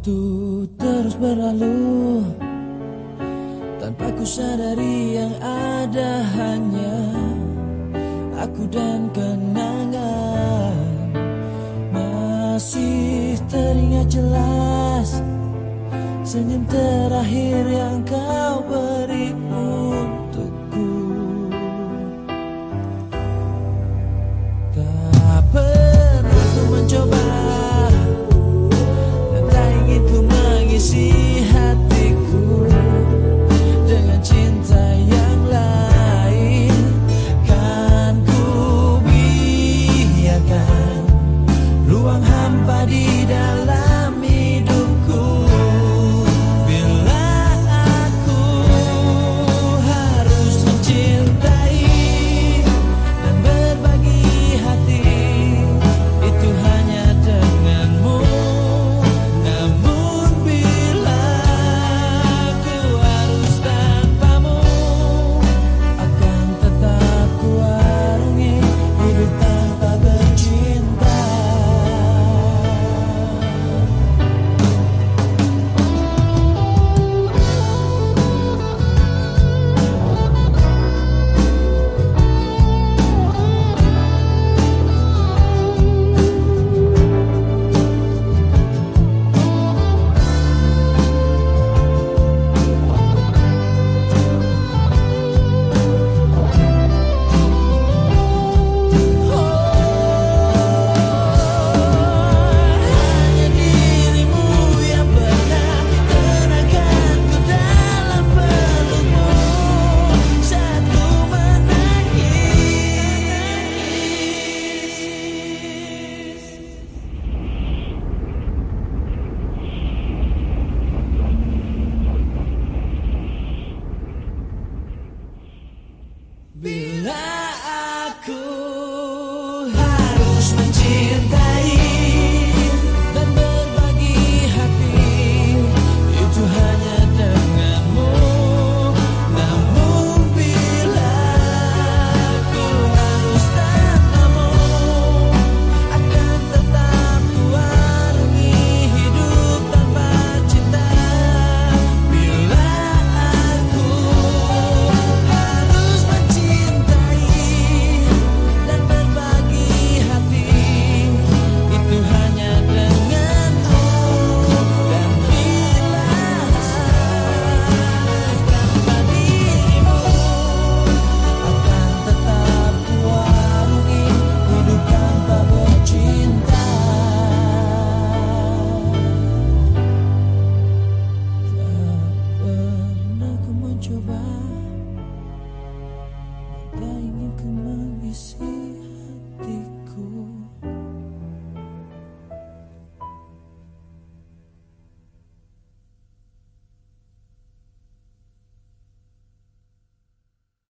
Waktu terus berlalu. Tanpa ku sadari yang ada hanya Aku dan kenangan. Masih teringat jelas Senyum terakhir yang kau beri feel